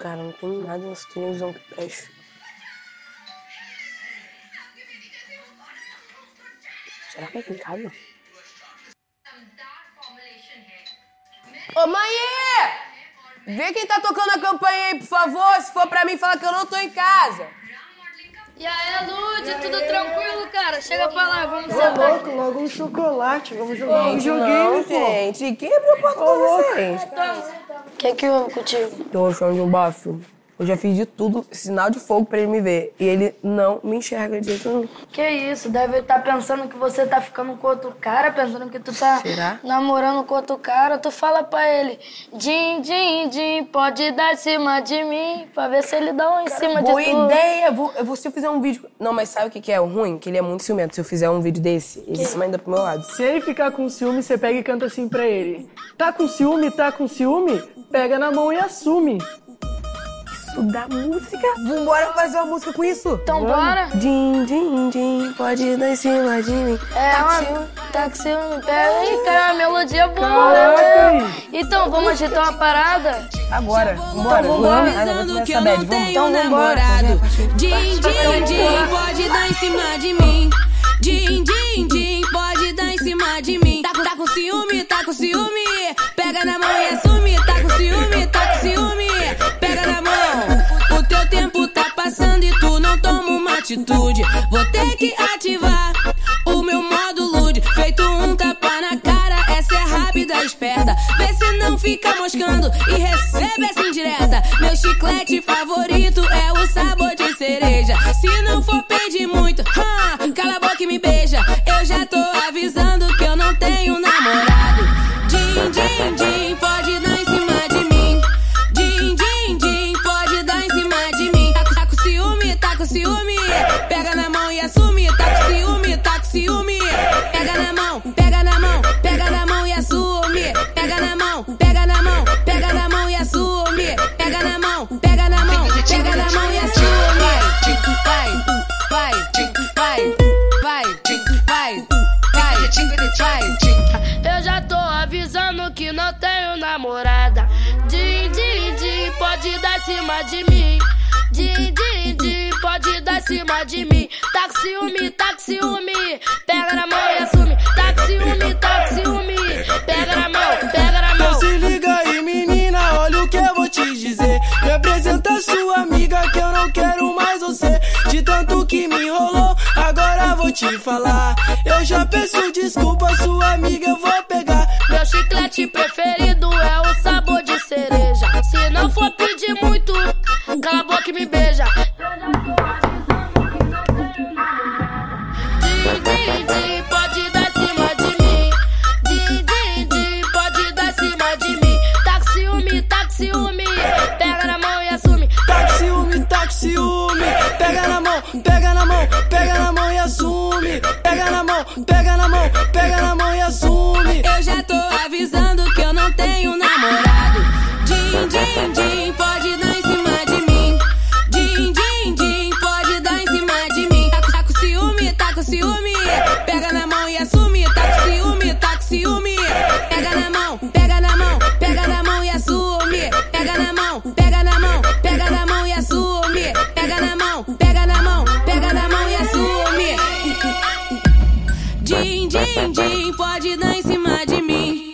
Cara, não tem nada nessa televisão que preste. Será que é aqui em casa? Ô, mãe! Vê quem tá tocando a campainha aí, por favor. Se for pra mim, fala que eu não tô em casa. E aí, Lud, tudo tranquilo, cara? Chega pra lá, vamos Ô, sentar. louco, logo um chocolate. Vamos jogar um não, pô. gente. Quem abriu a porta pra vocês? O que é que houve contigo? Tô achando de um bafo. Eu já fiz de tudo, sinal de fogo pra ele me ver. E ele não me enxerga de jeito nenhum. Que isso, deve estar pensando que você tá ficando com outro cara, pensando que tu tá Será? namorando com outro cara. Tu fala pra ele, Din, din, din, pode dar em cima de mim, pra ver se ele dá um em cima Boa de tu. ideia! Vou, eu vou, se eu fizer um vídeo. Não, mas sabe o que, que é o ruim? Que ele é muito ciumento. Se eu fizer um vídeo desse, ele se manda pro meu lado. Se ele ficar com ciúme, você pega e canta assim pra ele. Tá com ciúme, tá com ciúme? Pega na mão e assume. Isso dá música. Vambora fazer uma música com isso. Então bora. Din, din, din, pode dar em cima de mim. É, Tá com uma... ciúme? Tá com ciúme, pega. Ih, cara, a melodia boa. Caraca, né? aí. Então, vamos agitar uma parada? Agora, vambora. Então vambora. Vamos. Não Avisando que eu não Vamos. tenho Então, namorado. Din, din, din, pode dar em cima de mim. Din, din, din, pode dar em cima de mim. Tá, com- tá com ciúme, tá com ciúme. Atitude. Vou ter que ativar o meu modo lude. Feito um tapa na cara, essa é rápida, esperta. Vê se não fica moscando e recebe essa indireta. Meu chiclete favorito é o sabor de cereja. Se não for pedir muito, Pega na mão e assume. Tá com ciúme, tá com ciúme. Pega na mão, pega na mão, pega na mão e assume. Pega na mão, pega na mão, pega na mão e assume. Pega na mão, pega na mão, pega na mão e assume. Vai, vai, vai, vai, vai, vai, vai. Eu já tô avisando que não tenho namorada. Din, din, din, pode dar cima de mim. Din, din, din, pode dar em cima de mim. Tá com ciúme, tá com ciúme. Pega na mão e assume. Tá com ciúme, tá com ciúme. Pega na mão, pega na Então mão. se liga aí, menina, olha o que eu vou te dizer. Me apresenta sua amiga que eu não quero mais você. De tanto que me enrolou, agora vou te falar. Eu já peço desculpa, sua amiga eu vou pegar. Meu chiclete preferido é o sabor ciúme. Pega na mão e assume. Tá com ciúme, tá com ciúme. Pega na mão, pega na mão, pega na mão e assume. Pega na mão, pega na mão, pega na mão e assume. Eu já tô avisando que eu não tenho namorado. Din, din, din, pode dar em cima de mim. Din, din, din, pode dar em cima de mim. Tá, com- tá com ciúme, tá com ciúme. Pega na mão e assume. Tá com ciúme, tá com ciúme. Pega na mão, pode dar em cima de mim.